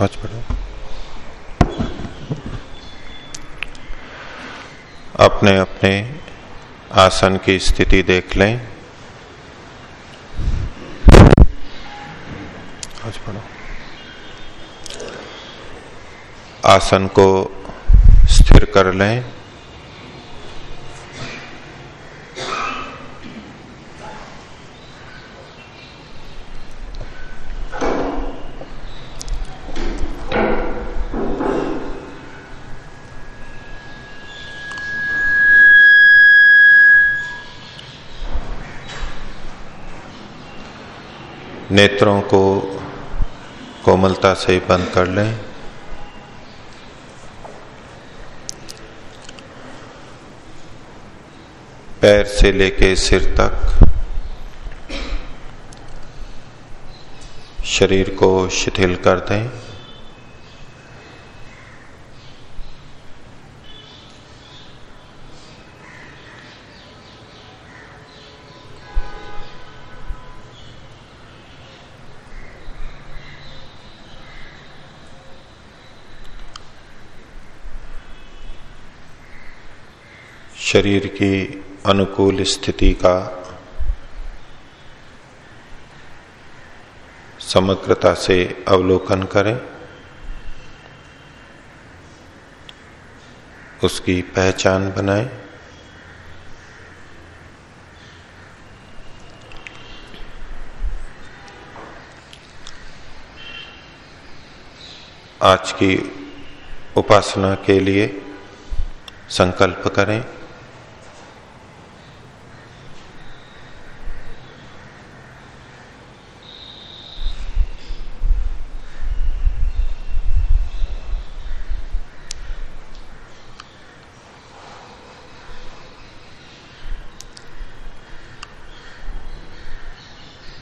पाँच पढ़ो अपने अपने आसन की स्थिति देख लें। आज पढ़ो आसन को स्थिर कर लें। नेत्रों को कोमलता से बंद कर लें। पैर से लेके सिर तक शरीर को शिथिल कर दें। शरीर की अनुकूल स्थिति का समग्रता से अवलोकन करें। उसकी पहचान बनाएँ। आज की उपासना के लिए संकल्प करें।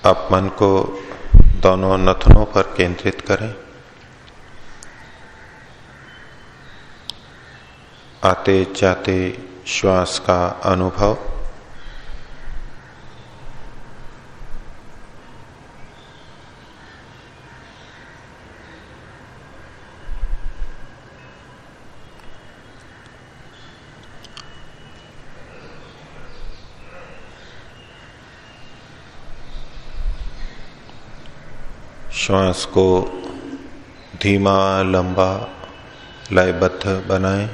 आप मन को दोनों नथनों पर केंद्रित करें। आते जाते श्वास का अनुभव। श्वास को धीमा लंबा लयबद्ध बनाएँ।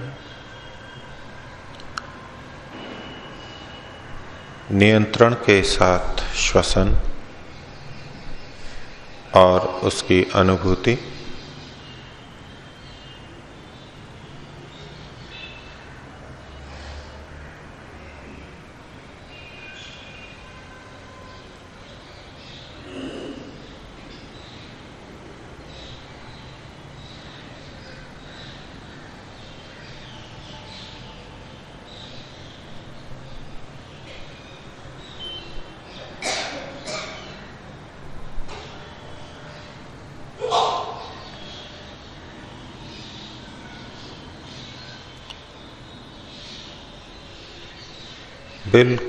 नियंत्रण के साथ श्वसन और उसकी अनुभूति।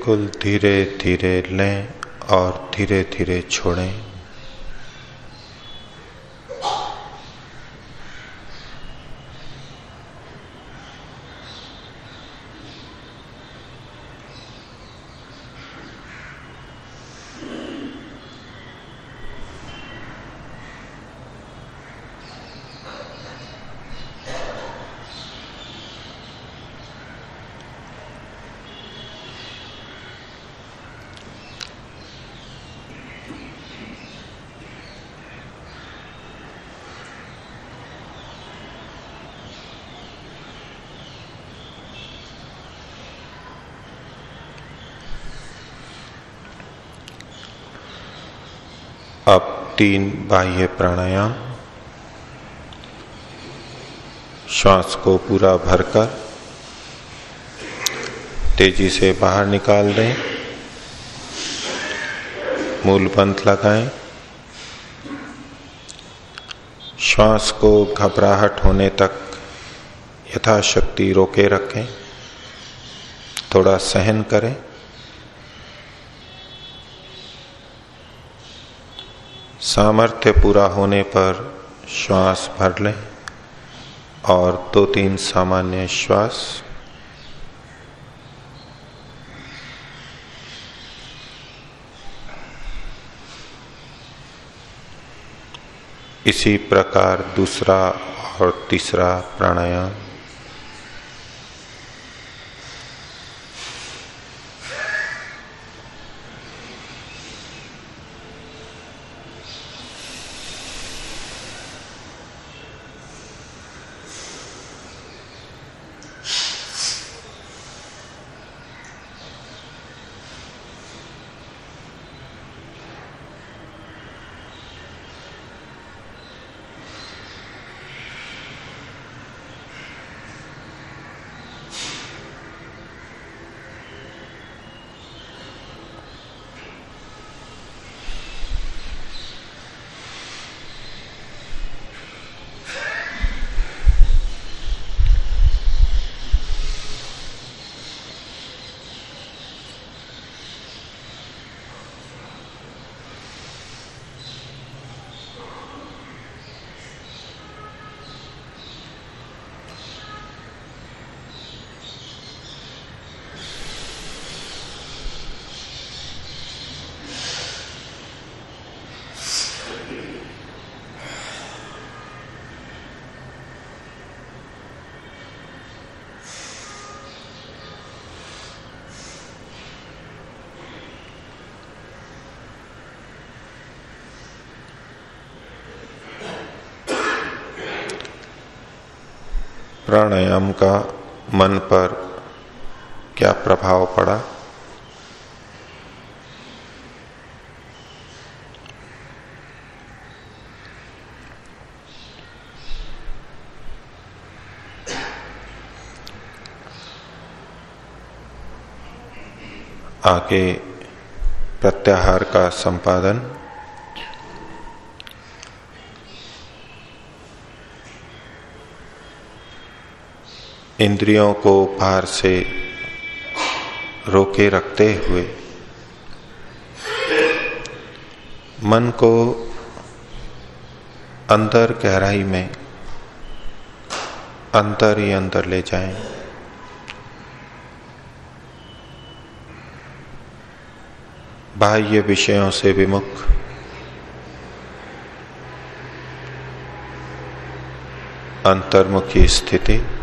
बिल्कुल धीरे धीरे लें और धीरे धीरे छोड़ें अब तीन बाह्य प्राणायाम। श्वास को पूरा भरकर तेज़ी से बाहर निकाल दें। मूल बंध लगाएँ। श्वास को घबराहट होने तक यथाशक्ति रोके रखें। थोड़ा सहन करें। सामर्थ्य पूरा होने पर श्वास भर लें और दो तीन सामान्य श्वास। इसी प्रकार दूसरा और तीसरा प्राणायाम। प्राणायाम का मन पर क्या प्रभाव पड़ा? आगे प्रत्याहार का संपादन। इंद्रियों को बाहर से रोके रखते हुए, मन को अंदर गहराई में अंतर ही अंतर ले जाएँ। बाह्य विषयों से विमुख। अंतर्मुखी स्थिति।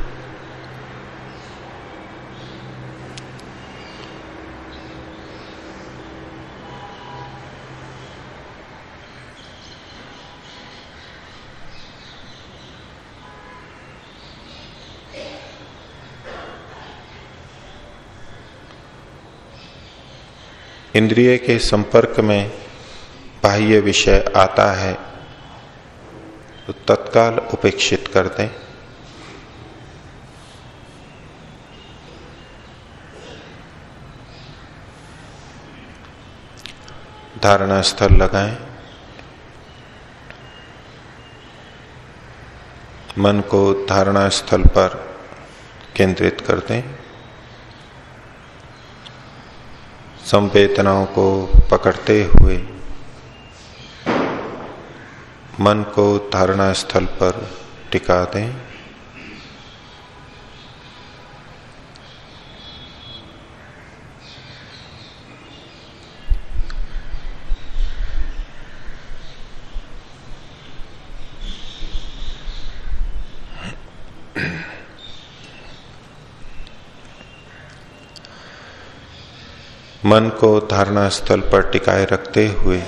इंद्रिय के संपर्क में बाह्य विषय आता है तो तत्काल उपेक्षित कर दें। धारणा स्थल लगाएँ। मन को धारणा स्थल पर केंद्रित कर दें। संवेदनाओं को पकड़ते हुए मन को धारणा स्थल पर टिका दें। मन को धारणा स्थल पर टिकाए रखते हुए।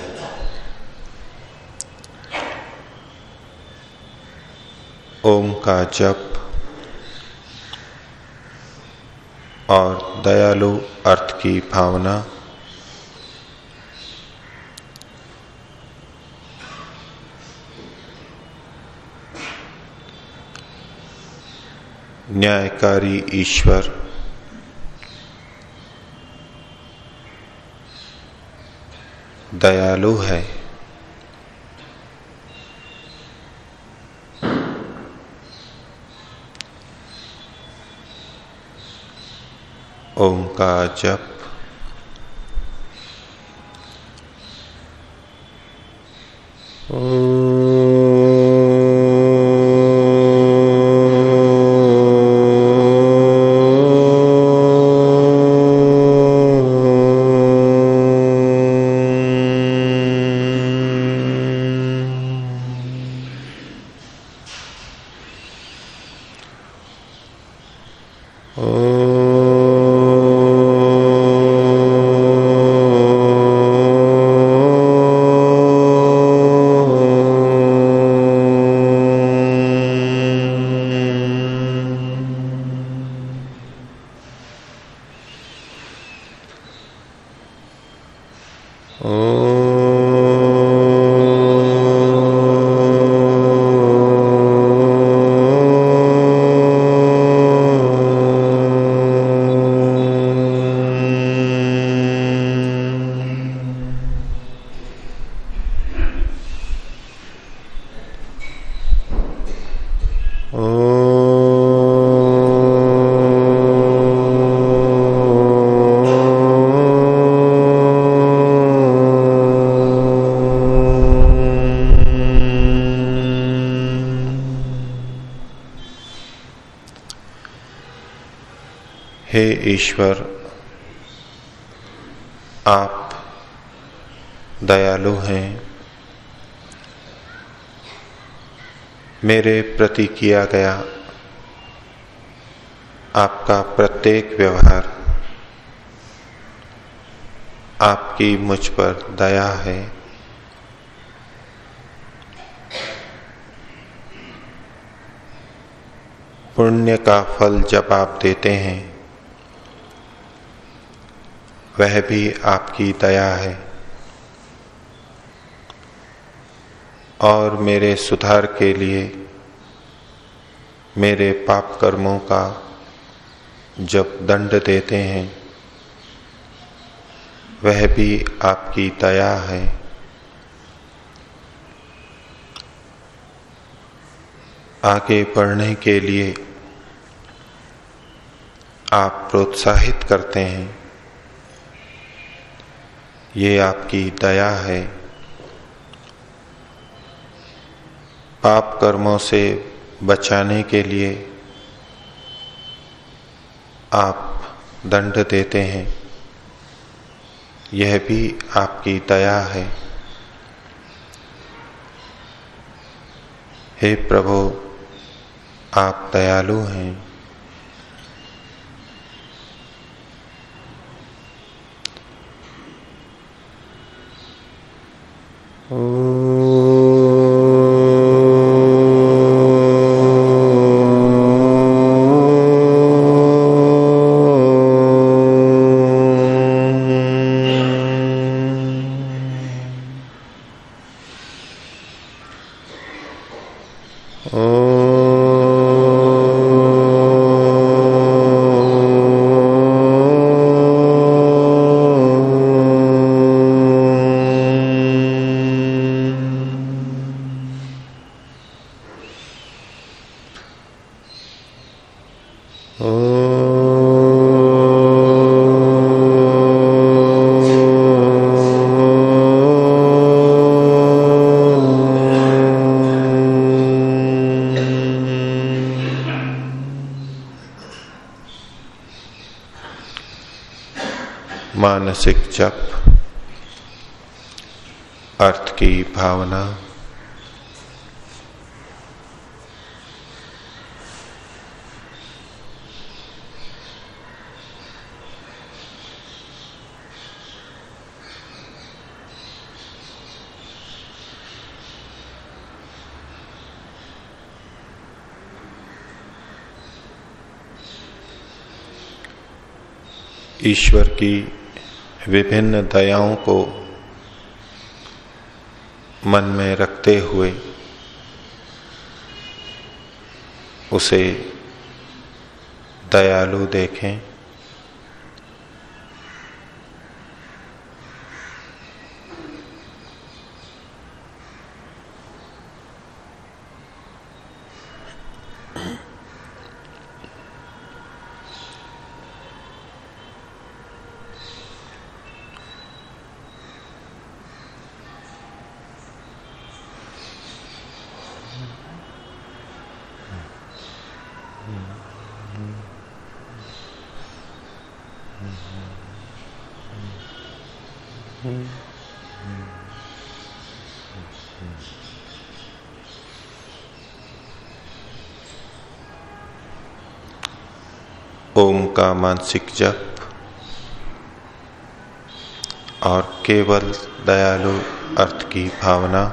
ओम का जप और दयालु अर्थ की भावना। न्यायकारी ईश्वर दयालु है। ओम का जप हे ईश्वर, आप दयालु हैं। मेरे प्रति किया गया आपका प्रत्येक व्यवहार, आपकी मुझ पर दया है। पुण्य का फल जब आप देते हैं वह भी आपकी दया है। और मेरे सुधार के लिए, मेरे पाप कर्मों का जब दंड देते हैं, वह भी आपकी दया है। आगे बढ़ने के लिए आप प्रोत्साहित करते हैं। ये आपकी दया है। पाप कर्मों से बचाने के लिए आप दंड देते हैं। यह भी आपकी दया है। हे प्रभु, आप दयालु हैं। मानसिक जप अर्थ की भावना। ईश्वर की विभिन्न दयाओं को मन में रखते हुए उसे दयालु देखें। ओम का मानसिक जप और केवल दयालु अर्थ की भावना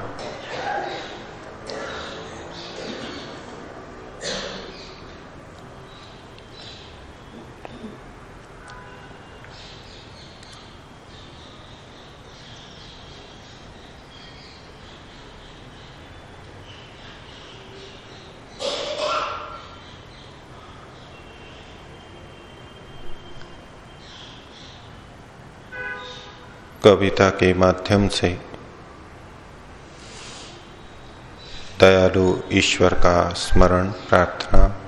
कविता के माध्यम से। दयालु ईश्वर का स्मरण, प्रार्थना।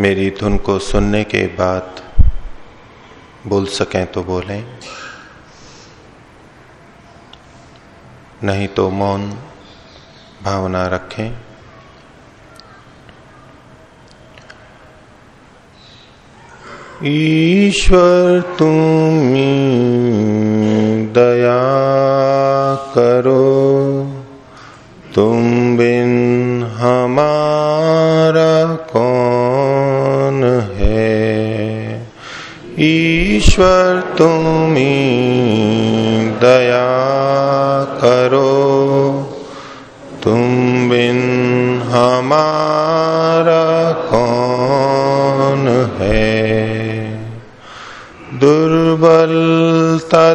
मेरी धुन को सुनने के बाद बोल सकें तो बोलें। नहीं तो मौन भावना रखें। ईश्वर तुम दया करो। तुम बिन हमारा कौन है? ईश्वर तुम दया करो।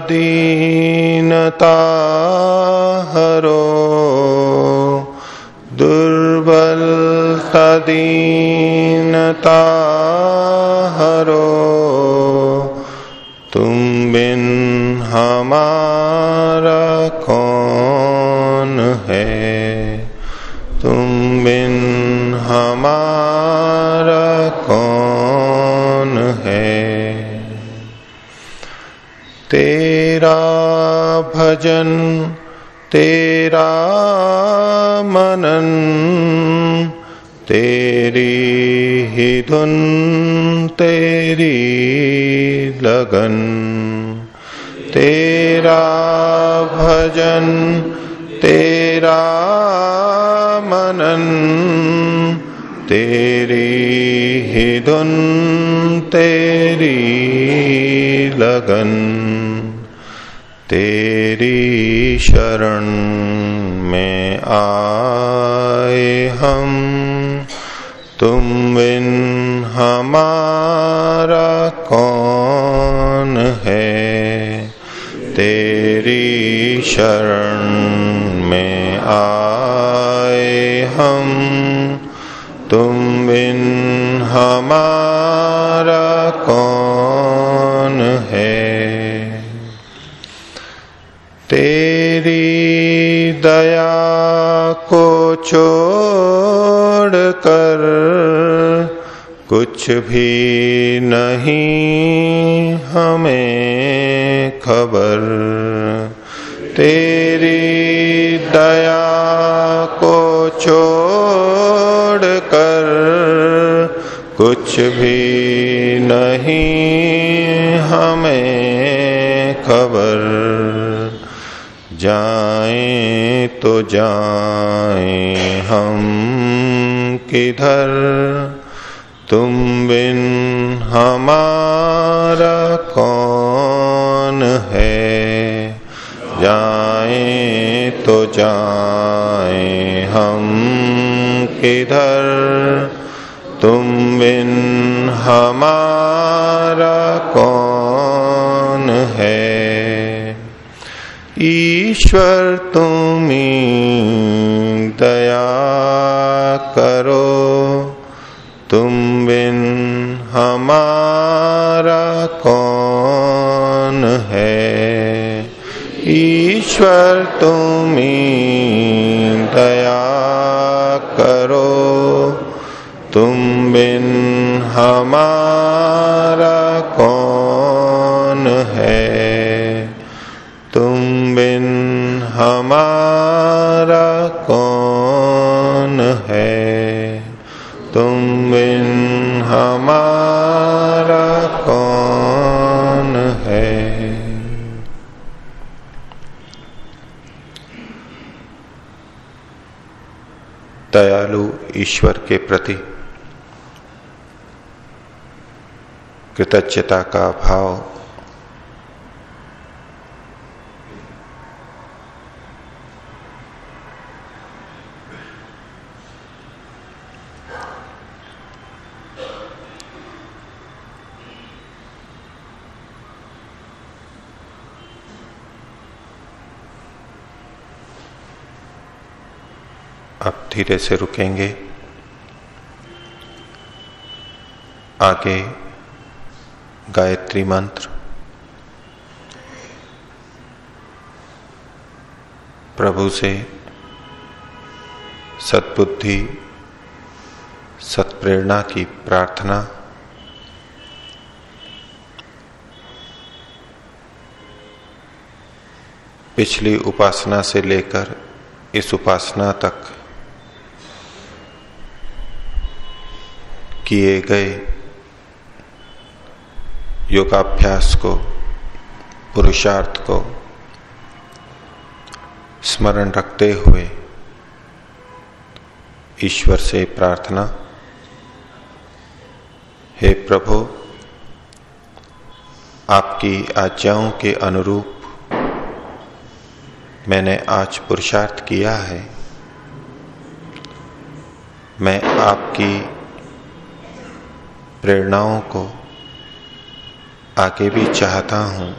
दीनता हरो। दुर्बलता दीनता हरो। तुम बिन हमारा कौन है? तुम बिन हमारा कौन है? तेरा भजन, तेरा मनन, तेरी ही धुन, तेरी लगन। तेरा भजन, तेरा मनन, तेरी ही धुन, तेरी लगन। तेरी शरण में आए हम, तुम बिन हमारा कौन है? तेरी शरण में आए हम, तुम बिन हमारा कौन तेरी दया को छोड़ कर कुछ भी नहीं हमें खबर। तेरी दया को छोड़ कर कुछ भी नहीं हमें खबर। जाए तो जाए हम किधर? तुम बिन हमारा कौन है? जाए तो जाए हम किधर? तुम बिन हमारा कौन है? ईश्वर, तुम दया करो। तुम बिन हमारा कौन है? ईश्वर, तुम दया करो। तुम बिन हमारा कौन है? हमारा कौन है? दयालु ईश्वर के प्रति कृतज्ञता का भाव अब धीरे से रुकेंगे। आगे, गायत्री मंत्र। प्रभु से सद्बुद्धि, सत्प्रेरणा की प्रार्थना। पिछली उपासना से लेकर इस उपासना तक किए गए योगाभ्यास को, पुरुषार्थ को स्मरण रखते हुए ईश्वर से प्रार्थना, हे प्रभु, आपकी आज्ञाओं के अनुरूप मैंने आज पुरुषार्थ किया है। मैं आपकी प्रेरणाओं को आगे भी चाहता हूँ।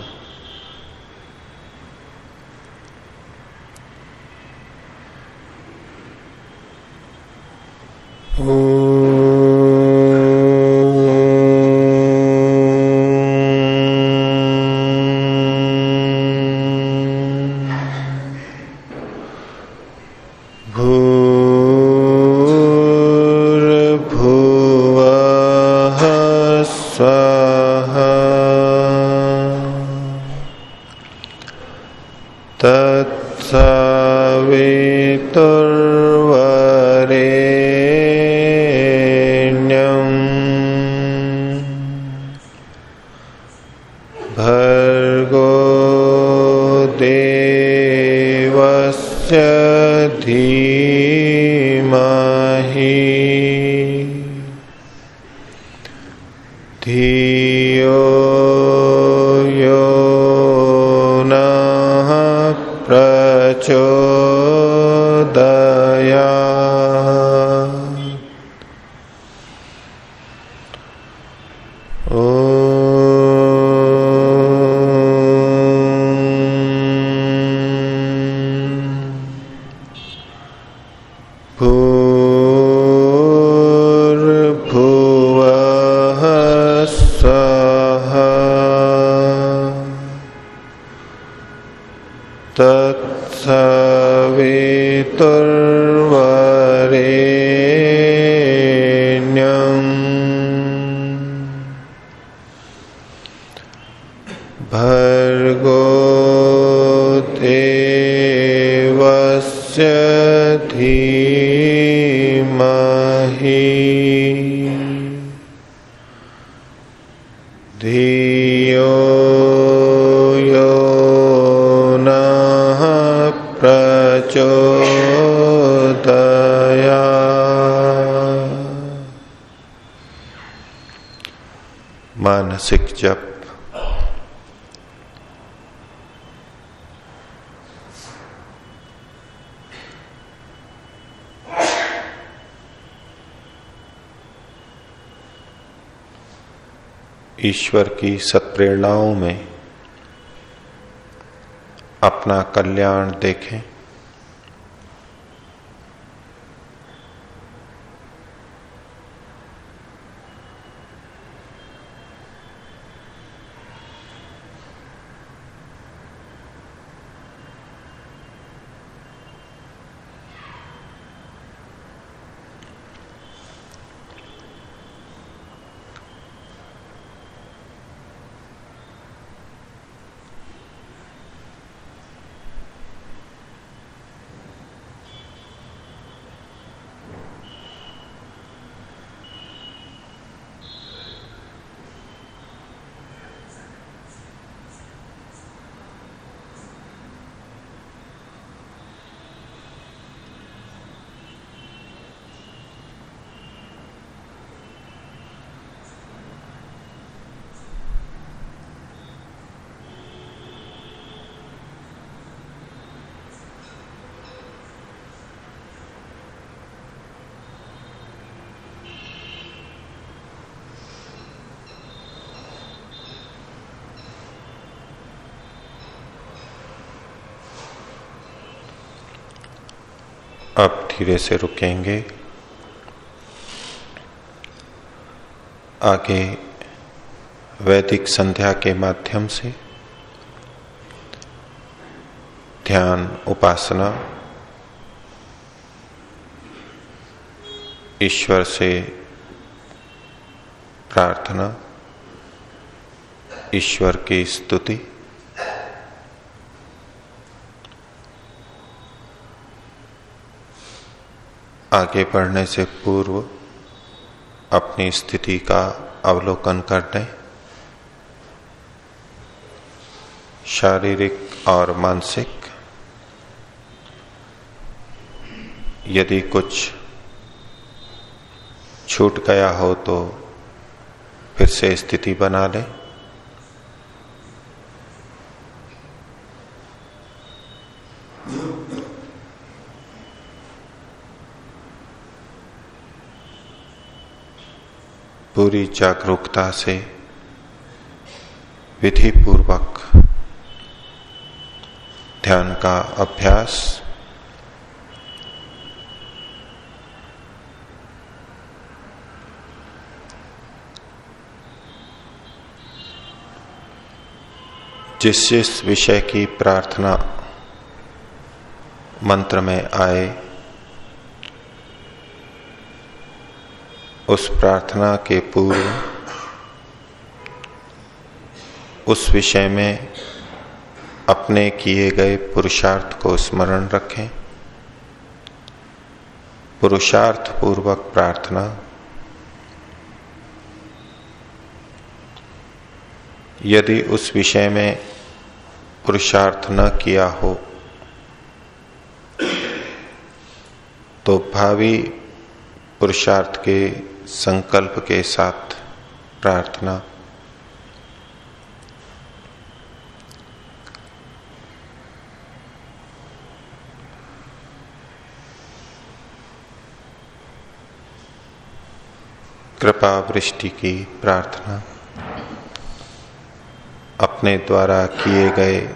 Uh. ईश्वर की सत्प्रेरणाओं में अपना कल्याण देखें अब धीरे से रुकेंगे। आगे वैदिक संध्या के माध्यम से ध्यान उपासना ईश्वर से प्रार्थना, ईश्वर की स्तुति आगे बढ़ने से पूर्व अपनी स्थिति का अवलोकन कर लें शारीरिक और मानसिक। यदि कुछ छूट गया हो तो फिर से स्थिति बना लें। पूरी जागरूकता से विधि पूर्वक ध्यान का अभ्यास जिस जिस विषय की प्रार्थना मंत्र में आए उस प्रार्थना के पूर्व, उस विषय में अपने किए गए पुरुषार्थ को स्मरण रखें। पुरुषार्थ पूर्वक प्रार्थना यदि उस विषय में पुरुषार्थ न किया हो तो भावी पुरुषार्थ के संकल्प के साथ प्रार्थना। कृपा वृष्टि की प्रार्थना। अपने द्वारा किए गए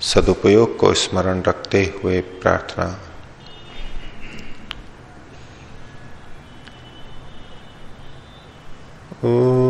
सदुपयोग को स्मरण रखते हुए प्रार्थना। Oh.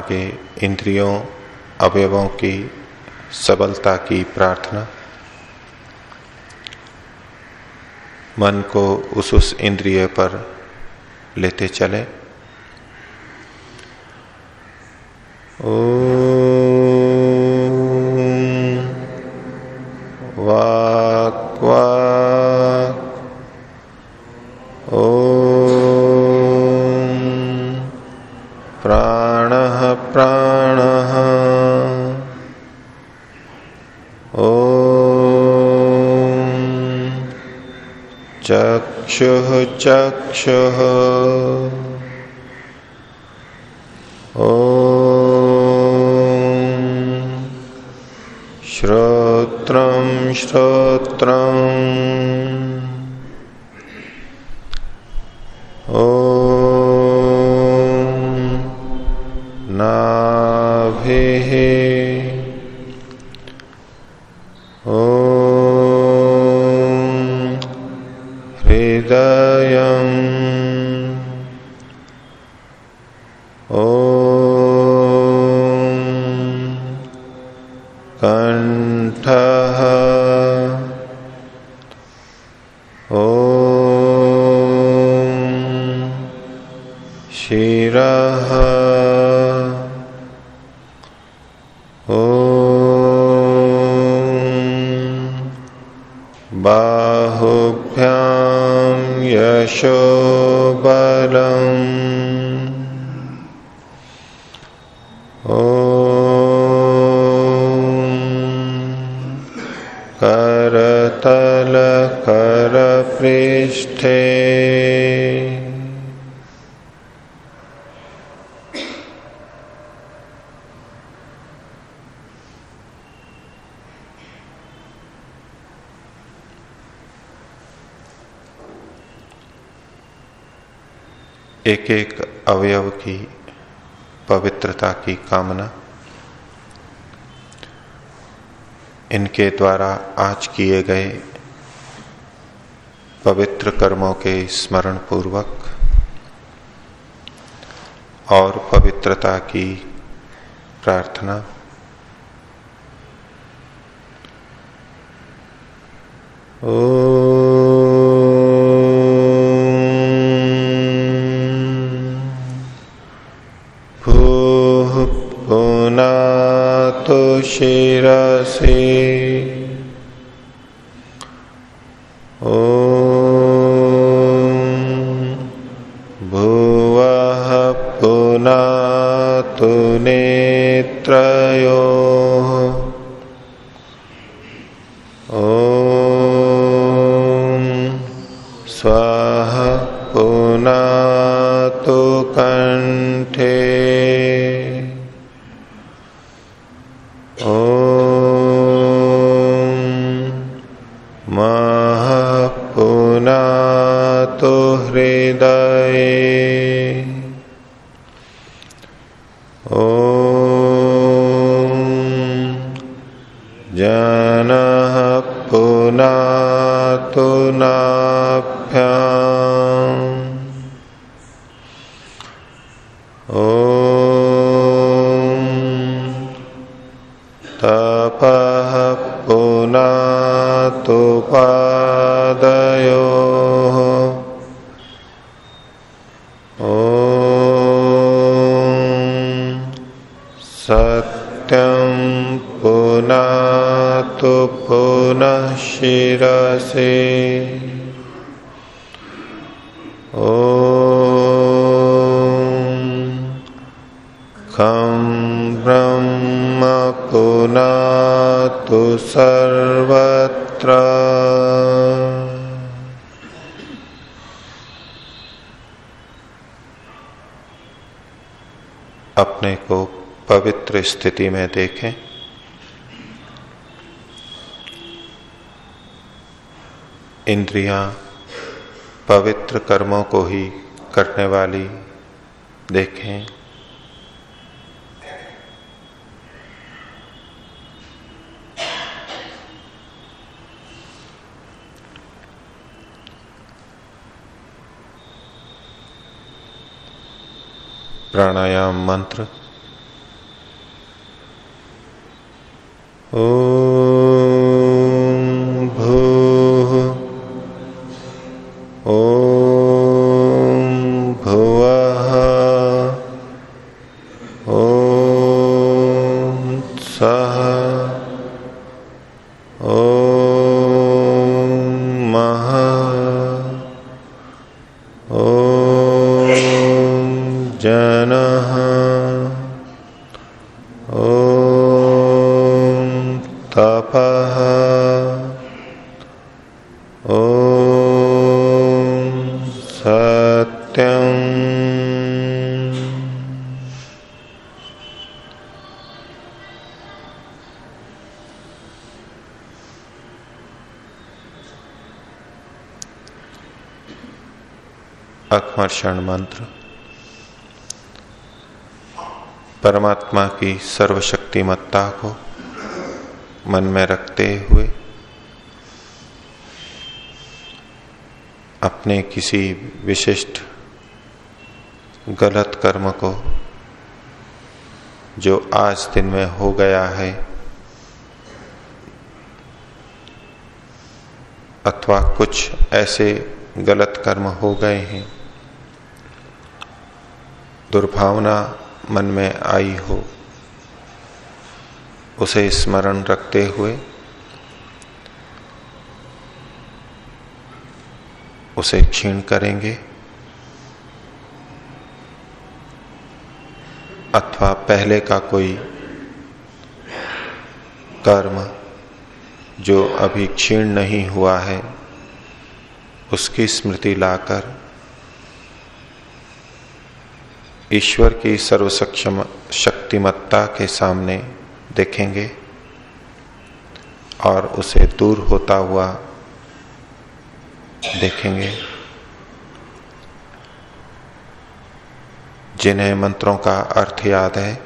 आगे इंद्रियों, अवयवों की सबलता की प्रार्थना। मन को उस उस इंद्रिय पर लेते चले। ओ चक्षु चक्षु एक एक अवयव की, पवित्रता की कामना। इनके द्वारा आज किए गए पवित्र कर्मों के स्मरण पूर्वक और पवित्रता की प्रार्थना, ओ शिरसि स्थिति में देखें। इंद्रियाँ पवित्र कर्मों को ही करने वाली देखें। प्राणायाम मंत्र। अकमर्षण मंत्र परमात्मा की सर्वशक्तिमत्ता को मन में रखते हुए, अपने किसी विशिष्ट गलत कर्म को जो आज दिन में हो गया है, अथवा कुछ ऐसे गलत कर्म हो गए हैं दुर्भावना मन में आई हो, उसे स्मरण रखते हुए, उसे क्षीण करेंगे, अथवा पहले का कोई कर्म जो अभी क्षीण नहीं हुआ है, उसकी स्मृति लाकर ईश्वर की सर्वसक्षम शक्तिमत्ता के सामने देखेंगे और उसे दूर होता हुआ देखेंगे। जिन्हें मंत्रों का अर्थ याद है,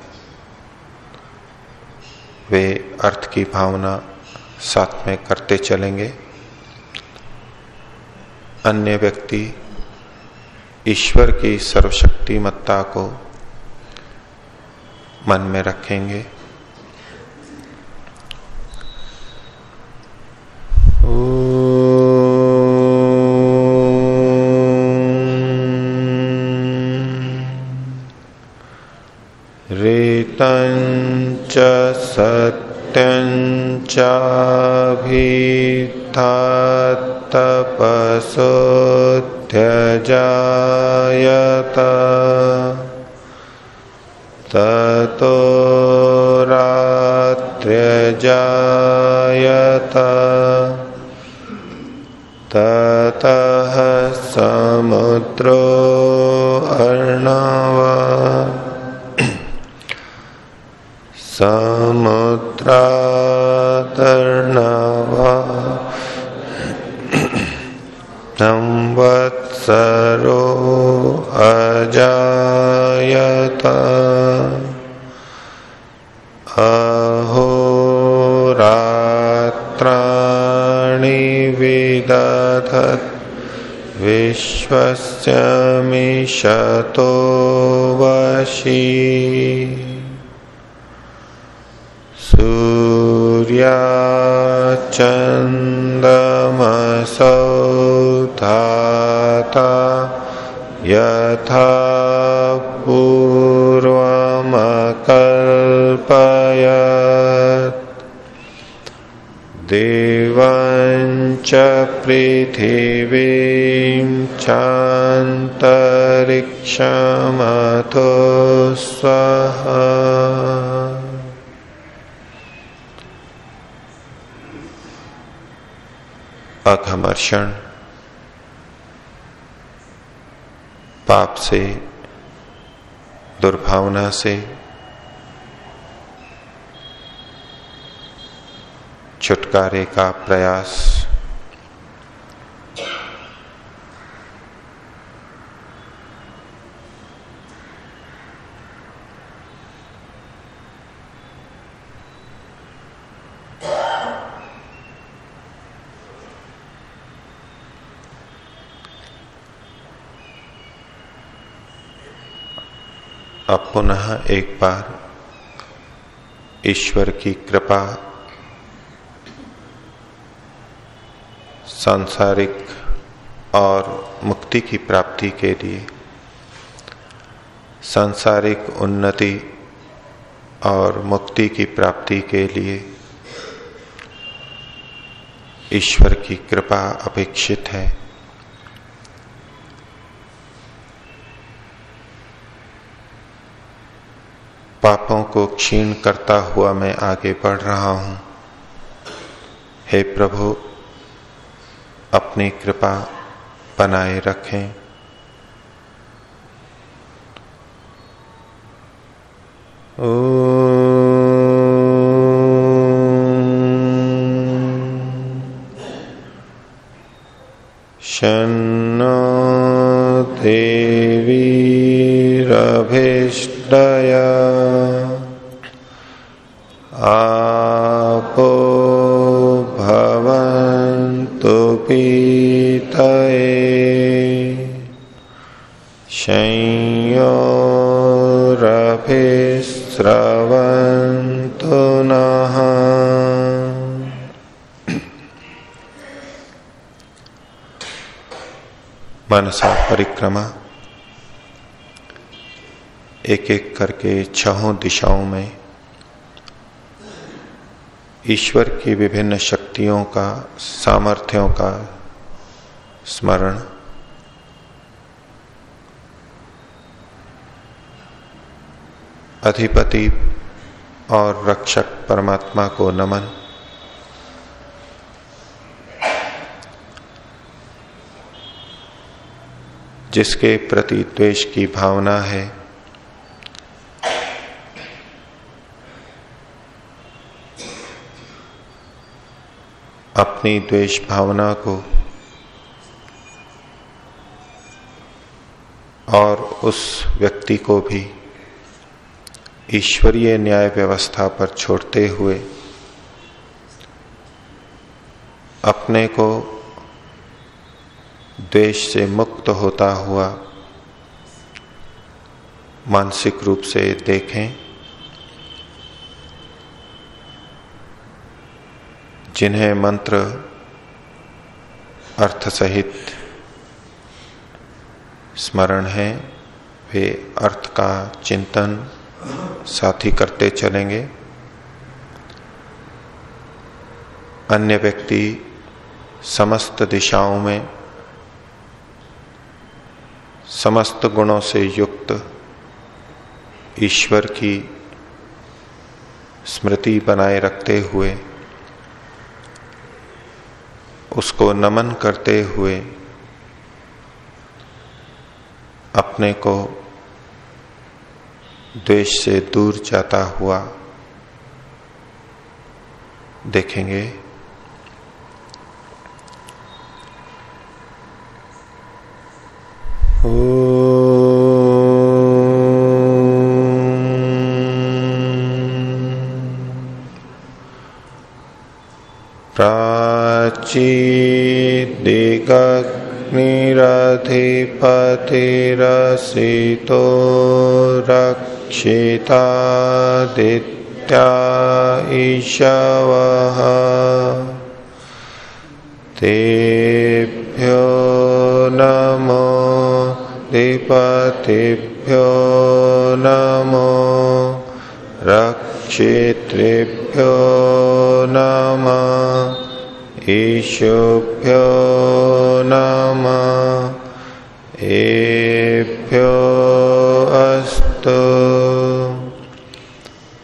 वे अर्थ की भावना साथ में करते चलेंगे। अन्य व्यक्ति ईश्वर की सर्वशक्तिमत्ता को मन में रखेंगे। रेतंच सत्यंचाभिथा तपसोध्यजायत समुद्रो मिषतो वशी। सूर्याचन्दमसौ धाता यथा पूर्वमकल्पयत्। देवञ्च पृथिवीं चान्तरिक्षमथो स्वः अघमर्षण। पाप से दुर्भावना से। छुटकारे का प्रयास। अब पुनः एक बार ईश्वर की कृपा, सांसारिक और मुक्ति की प्राप्ति के लिए सांसारिक उन्नति और मुक्ति की प्राप्ति के लिए ईश्वर की कृपा अपेक्षित है। पापों को क्षीण करता हुआ मैं आगे बढ़ रहा हूँ। हे प्रभु, अपनी कृपा बनाए रखें। ओ परिक्रमा। एक एक करके छहों दिशाओं में ईश्वर की विभिन्न शक्तियों का, सामर्थ्यों का स्मरण। अधिपति और रक्षक परमात्मा को नमन। जिसके प्रति द्वेष की भावना है। अपनी द्वेष भावना को और उस व्यक्ति को भी ईश्वरीय न्याय व्यवस्था पर छोड़ते हुए अपने को द्वेष से मुक्त होता हुआ मानसिक रूप से देखें, जिन्हें मंत्र अर्थ सहित स्मरण है, वे अर्थ का चिंतन साथ करते चलेंगे। अन्य व्यक्ति समस्त दिशाओं में समस्त गुणों से युक्त ईश्वर की स्मृति बनाए रखते हुए, उसको नमन करते हुए, अपने को द्वेष से दूर जाता हुआ देखेंगे। प्राची दिग् निरधिपतिरसितो रक्षितादित्या ईशवः तेभ्यो नमो दिपतिभ्यो नमो रक्षितृभ्यो नमः ईशुभ्यो नम एभ्यो अस्तु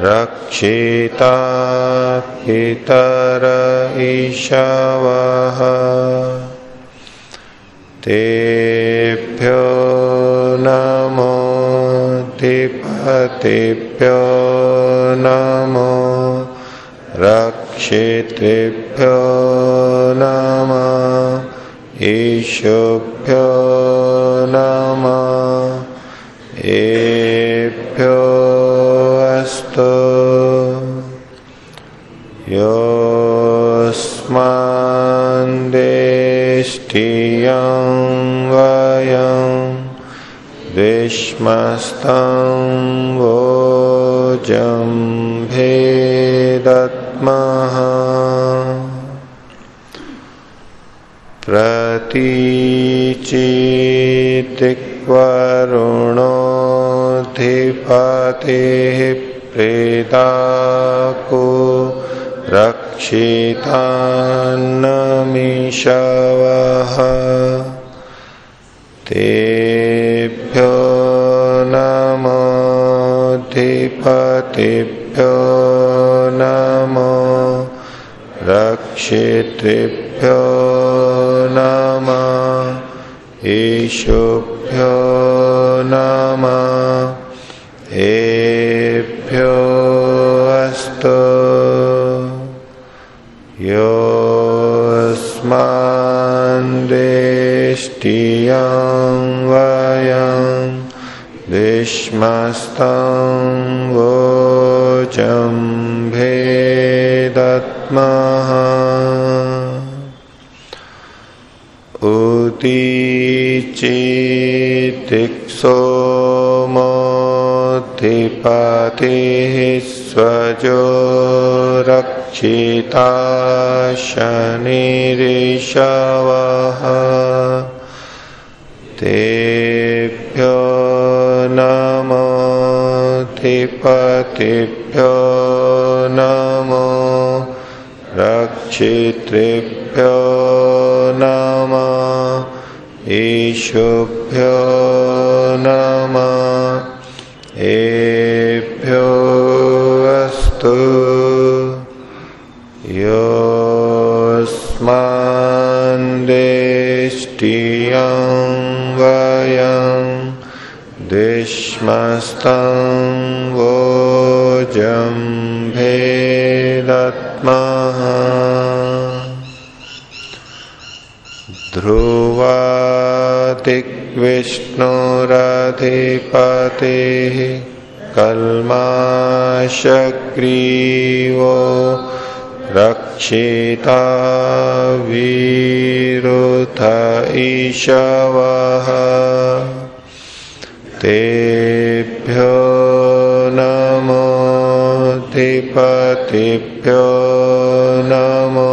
रक्षिता पितर ईशवः। तेभ्यो नमोऽधिपतिभ्यो नमो रक्षितृभ्यो नम ईशुभ्यो नम। एभ्यो अस्तु योस्मान्देष्टियं वयं विश्मस्तं वोजं भेदत् प्रतीचितिक्वरुणोऽधिपतिः प्रेदाको रक्षितान्नमिषवः। तेभ्यो नमोऽधिपतिभ्यो नमो रक्षितृभ्यो नम। ईशुभ्यो नम एभ्यो अस्तु। योस्मान्देष्टियं वयं विश्मस्तं वोचं भेदत् उदीचितिक्षो मोधिपतिः स्वजो रक्षिता शनिरिषवः तेभ्यो नमोधिपतिभ्यो नमो रक्षितृभ्यो नम ईशुभ्यो नम एभ्यो अस्तु। योऽस्मान्देष्टियं वयं भेदत्मः ध्रुवादिग्विष्णुरधिपतिः कल्माशग्रीवो रक्षिता वीरुथ ईशवः तेभ्यो नमोधिपतिभ्यो नमो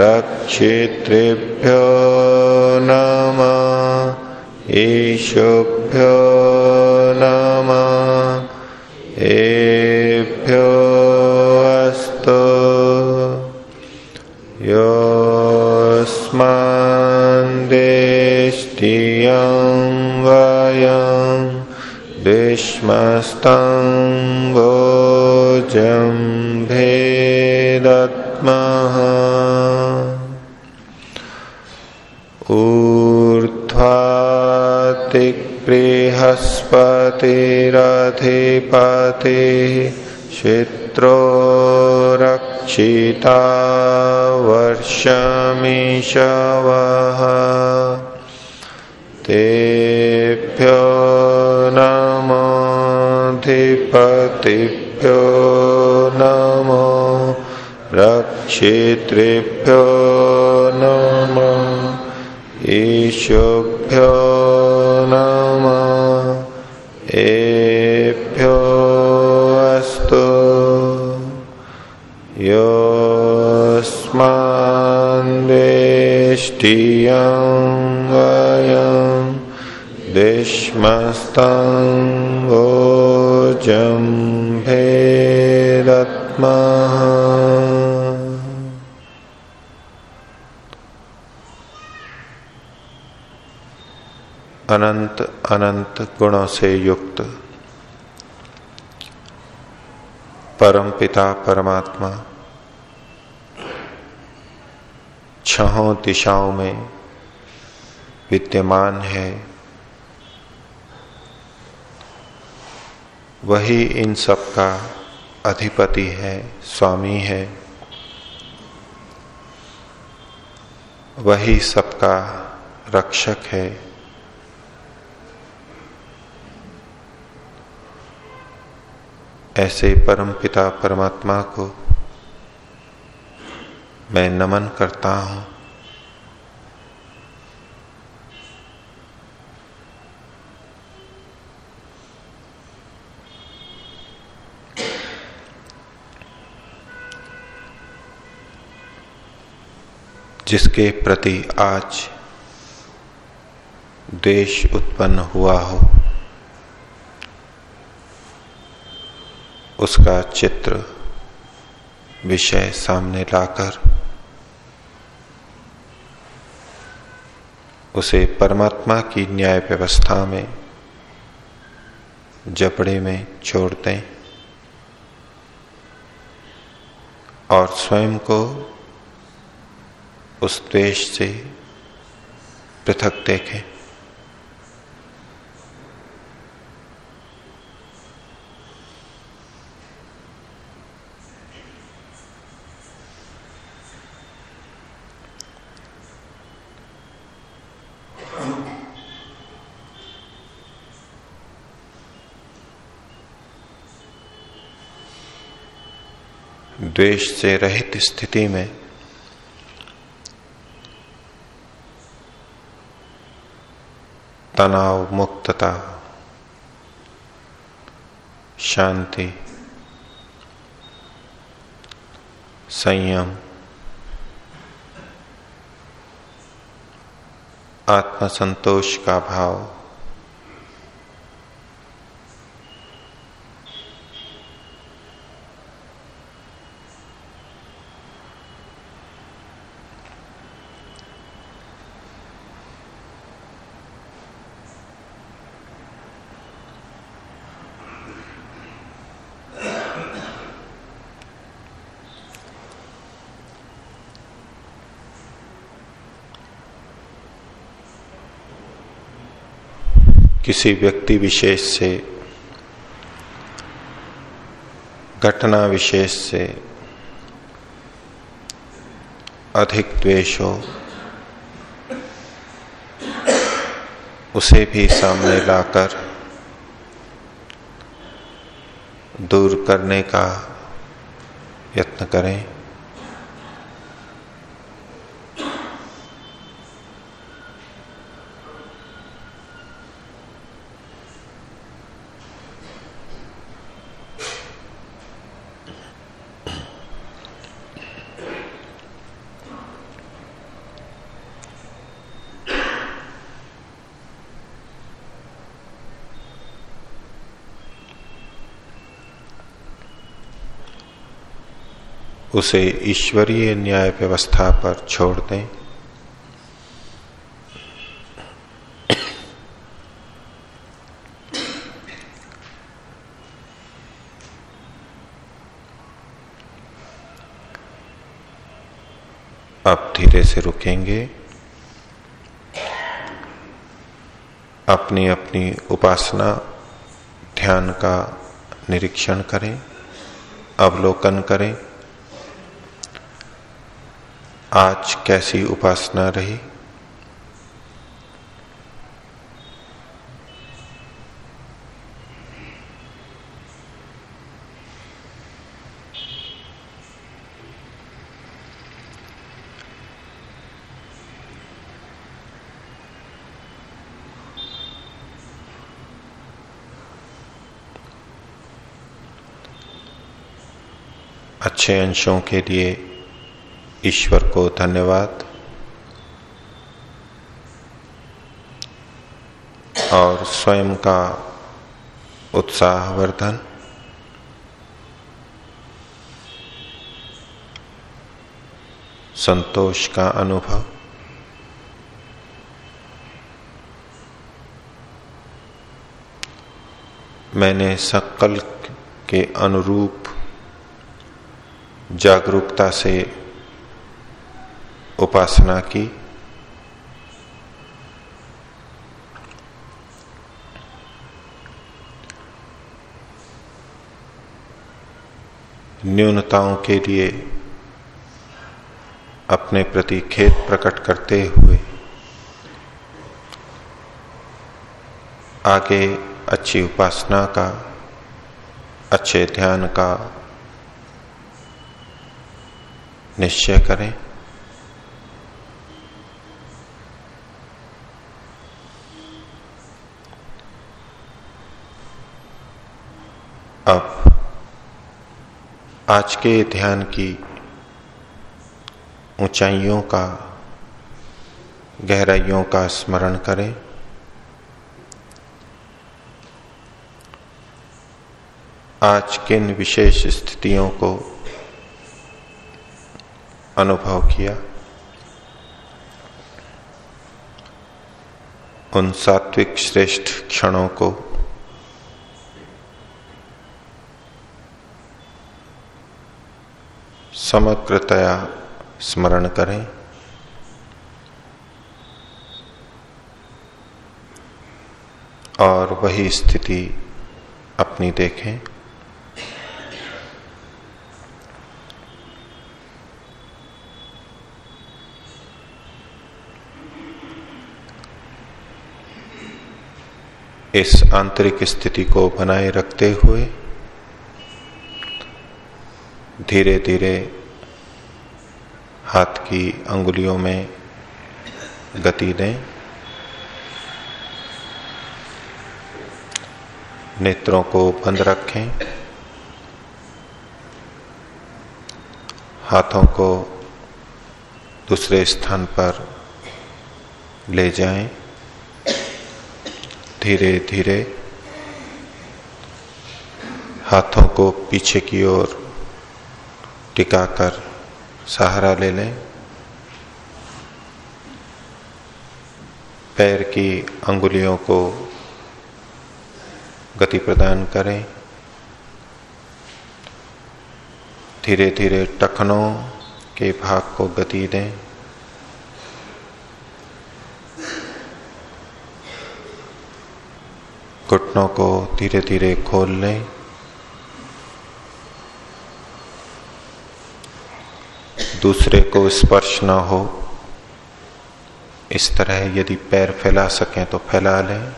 रक्षितृभ्यो नम ईशुभ्यो नम एभ्यो अस्तु योऽस्मान्देष्टियं वयं विश्मस्तं ऊर्ध्वातिबृहस्पतिरधिपतिः चित्रो रक्षिता वर्षमिषवः तेभ्यो नमोधिपतिभ्यो नमो रक्षितृभ्यो योऽस्मान्देष्टियं वयं दिश्मस्तं भोजं भेदत्मः। अनंत अनंत गुणों से युक्त। परम पिता परमात्मा। छहों दिशाओं में विद्यमान है। वही इन सब का अधिपति है, स्वामी है। वही सबका रक्षक है। ऐसे परम पिता परमात्मा को मैं नमन करता हूँ। जिसके प्रति आज देश उत्पन्न हुआ हो उसका चित्र विषय सामने लाकर उसे परमात्मा की न्याय व्यवस्था में जबड़े में छोड़ दें और स्वयं को उस देश से पृथक देखें। द्वेष से रहित स्थिति में तनाव मुक्तता शांति संयम आत्मसंतोष का भाव किसी व्यक्ति विशेष से, घटना विशेष से अधिक द्वेष हो, उसे भी सामने लाकर दूर करने का यत्न करें। उसे ईश्वरीय न्याय व्यवस्था पर छोड़ दें। अब धीरे से रुकेंगे। अपनी अपनी उपासना, ध्यान का निरीक्षण करें, अवलोकन करें। आज कैसी उपासना रही? अच्छे अंशों के लिए ईश्वर को धन्यवाद। और स्वयं का उत्साहवर्धन। संतोष का अनुभव। मैंने सकल के अनुरूप जागरूकता से उपासना की। न्यूनताओं के लिए अपने प्रति खेत प्रकट करते हुए आगे अच्छी उपासना का, अच्छे ध्यान का निश्चय करें। अब आज के ध्यान की ऊंचाइयों का, गहराइयों का स्मरण करें। आज किन विशेष स्थितियों को अनुभव किया? उन सात्विक श्रेष्ठ क्षणों को समग्रतया स्मरण करें। और वही स्थिति अपनी देखें। इस आंतरिक स्थिति को बनाए रखते हुए धीरे धीरे हाथ की अंगुलियों में गति दें। नेत्रों को बंद रखें। हाथों को दूसरे स्थान पर ले जाएँ। धीरे धीरे हाथों को पीछे की ओर टिकाकर सहारा ले लें। पैर की अंगुलियों को गति प्रदान करें। धीरे धीरे टखनों के भाग को गति दें। घुटनों को धीरे धीरे खोल लें। दूसरे को स्पर्श ना हो। इस तरह यदि पैर फैला सकें तो फैला लें।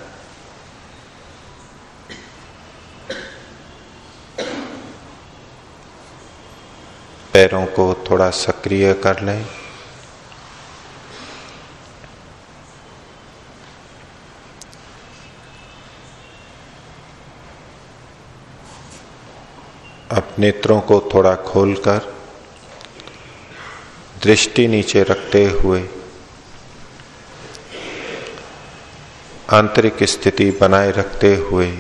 पैरों को थोड़ा सक्रिय कर लें। अब नेत्रों को थोड़ा खोलकर दृष्टि नीचे रखते हुए आंतरिक स्थिति बनाए रखते हुए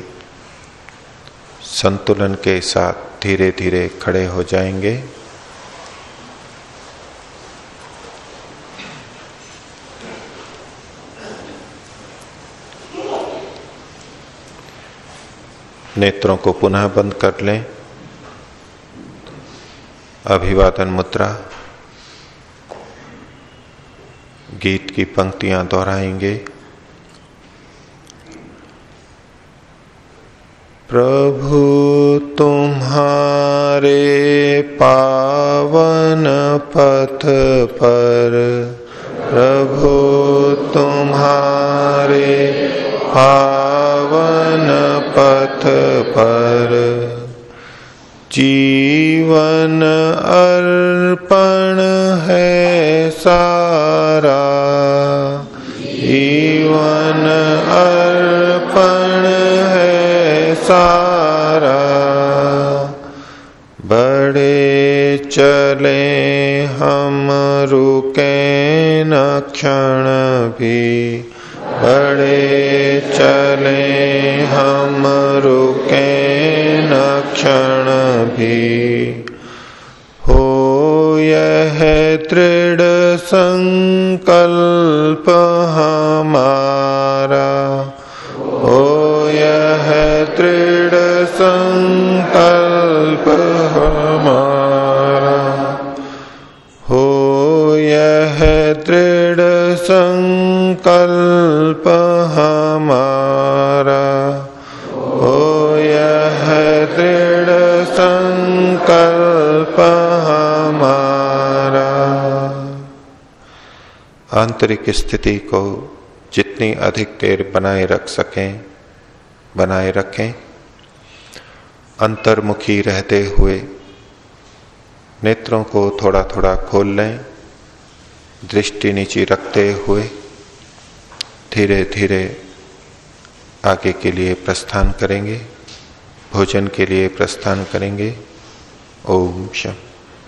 संतुलन के साथ धीरे धीरे खड़े हो जाएँगे। नेत्रों को पुनः बंद कर लें। अभिवादन मुद्रा गीत की पंक्तियाँ दोहराएँगे। प्रभु, तुम्हारे पावन पथ पर, प्रभु, तुम्हारे पावन पथ पर, जीवन अर्पण है सारा। जीवन अर्पण है सारा। बड़े चले हम रुके न क्षण भी। बड़े चले हम रुके न क्षण भी। हो यह दृढ़ संकल्प हमारा हो यह दृढ़ संकल्प हमारा हो यह दृढ़ संकल्प हमारा आंतरिक स्थिति को जितनी अधिक देर बनाए रख सकें, बनाए रखें। अंतर्मुखी रहते हुए नेत्रों को थोड़ा थोड़ा खोल लें, दृष्टि नीचे रखते हुए धीरे धीरे आगे के लिए प्रस्थान करेंगे, भोजन के लिए प्रस्थान करेंगे। ओम शम